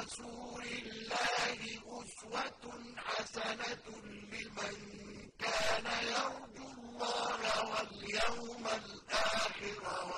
رَسُولِ اللَّهِ أُسْوَةٌ حَسَنَةٌ لِمَن كَانَ يَرْجُو اللَّهَ وَالْيَوْمَ الْآخِرَ